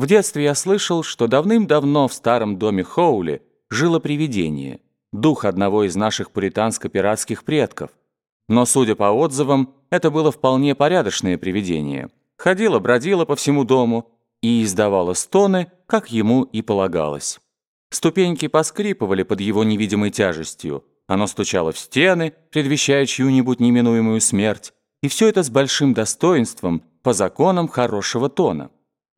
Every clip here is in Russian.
В детстве я слышал, что давным-давно в старом доме Хоули жило привидение, дух одного из наших пуританско-пиратских предков. Но, судя по отзывам, это было вполне порядочное привидение. Ходило-бродило по всему дому и издавало стоны, как ему и полагалось. Ступеньки поскрипывали под его невидимой тяжестью, оно стучало в стены, предвещая чью-нибудь неминуемую смерть, и все это с большим достоинством, по законам хорошего тона.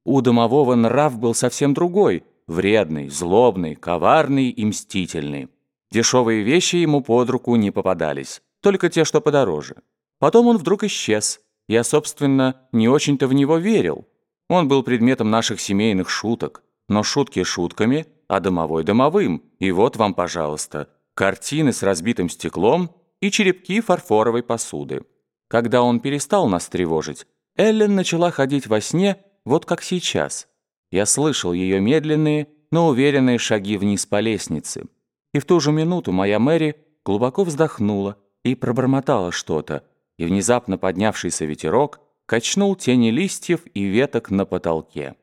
У домового нрав был совсем другой, вредный, злобный, коварный и мстительный. Дешевые вещи ему под руку не попадались, только те, что подороже. Потом он вдруг исчез. Я, собственно, не очень-то в него верил. Он был предметом наших семейных шуток. Но шутки шутками, а домовой домовым. И вот вам, пожалуйста, картины с разбитым стеклом и черепки фарфоровой посуды. Когда он перестал нас тревожить, Эллен начала ходить во сне, вот как сейчас. Я слышал ее медленные, но уверенные шаги вниз по лестнице. И в ту же минуту моя Мэри глубоко вздохнула и пробормотала что-то, и внезапно поднявшийся ветерок качнул тени листьев и веток на потолке.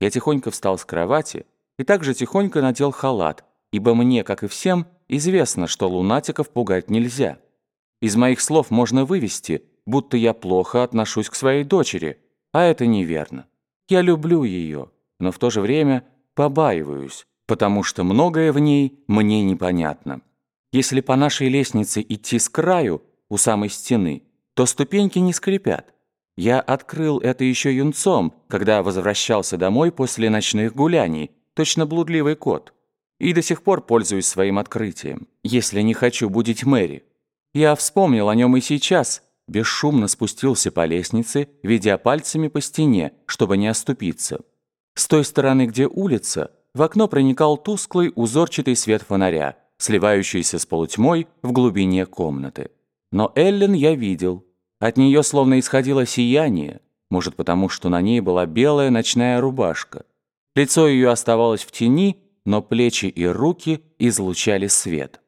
Я тихонько встал с кровати и также тихонько надел халат, ибо мне, как и всем, известно, что лунатиков пугать нельзя. Из моих слов можно вывести, будто я плохо отношусь к своей дочери, а это неверно. Я люблю ее, но в то же время побаиваюсь, потому что многое в ней мне непонятно. Если по нашей лестнице идти с краю, у самой стены, то ступеньки не скрипят. Я открыл это еще юнцом, когда возвращался домой после ночных гуляний, точно блудливый кот. И до сих пор пользуюсь своим открытием, если не хочу будить Мэри. Я вспомнил о нем и сейчас, бесшумно спустился по лестнице, ведя пальцами по стене, чтобы не оступиться. С той стороны, где улица, в окно проникал тусклый узорчатый свет фонаря, сливающийся с полутьмой в глубине комнаты. Но Эллен я видел. От нее словно исходило сияние, может потому, что на ней была белая ночная рубашка. Лицо ее оставалось в тени, но плечи и руки излучали свет.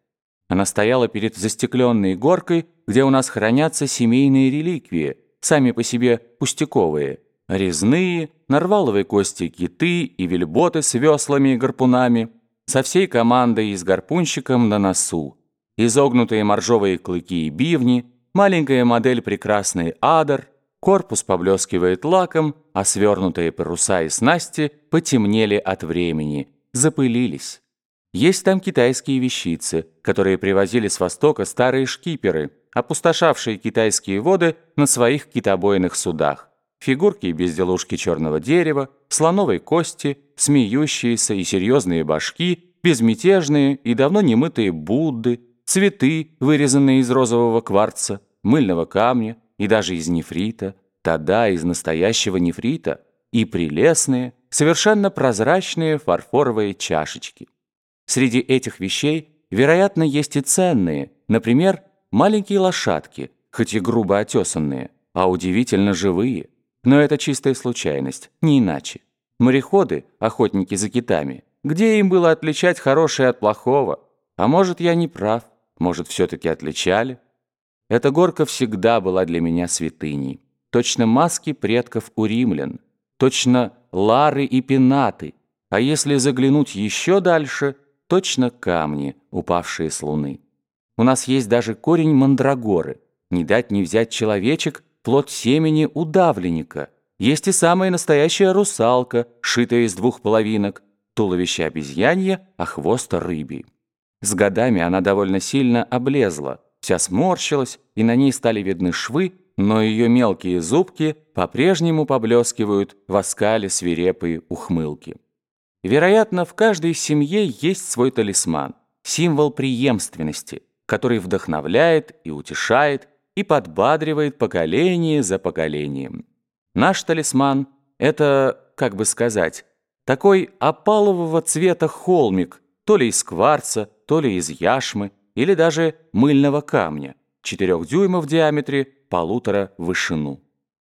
Она стояла перед застекленной горкой, где у нас хранятся семейные реликвии, сами по себе пустяковые, резные, нарваловые кости киты и вельботы с веслами и гарпунами, со всей командой и с гарпунщиком на носу, изогнутые моржовые клыки и бивни, маленькая модель прекрасный адер, корпус поблескивает лаком, а свернутые паруса и снасти потемнели от времени, запылились. Есть там китайские вещицы, которые привозили с Востока старые шкиперы, опустошавшие китайские воды на своих китобойных судах. Фигурки и безделушки черного дерева, слоновой кости, смеющиеся и серьезные башки, безмятежные и давно немытые Будды, цветы, вырезанные из розового кварца, мыльного камня и даже из нефрита, тогда из настоящего нефрита, и прелестные, совершенно прозрачные фарфоровые чашечки. Среди этих вещей, вероятно, есть и ценные, например, маленькие лошадки, хоть и грубо отесанные, а удивительно живые. Но это чистая случайность, не иначе. Мореходы, охотники за китами, где им было отличать хорошее от плохого? А может, я не прав, может, все-таки отличали? Эта горка всегда была для меня святыней. Точно маски предков у римлян, точно лары и пенаты, а если заглянуть еще дальше – точно камни, упавшие с луны. У нас есть даже корень мандрагоры. Не дать не взять человечек, плод семени удавленника. Есть и самая настоящая русалка, шитая из двух половинок, туловище обезьянье, а хвост рыбий. С годами она довольно сильно облезла, вся сморщилась, и на ней стали видны швы, но ее мелкие зубки по-прежнему поблескивают в оскале свирепые ухмылки. Вероятно, в каждой семье есть свой талисман, символ преемственности, который вдохновляет и утешает, и подбадривает поколение за поколением. Наш талисман – это, как бы сказать, такой опалового цвета холмик, то ли из кварца, то ли из яшмы, или даже мыльного камня, четырех дюймов в диаметре, полутора в вышину.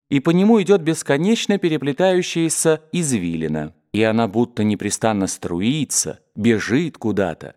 И по нему идет бесконечно переплетающаяся извилина – и она будто непрестанно струится, бежит куда-то.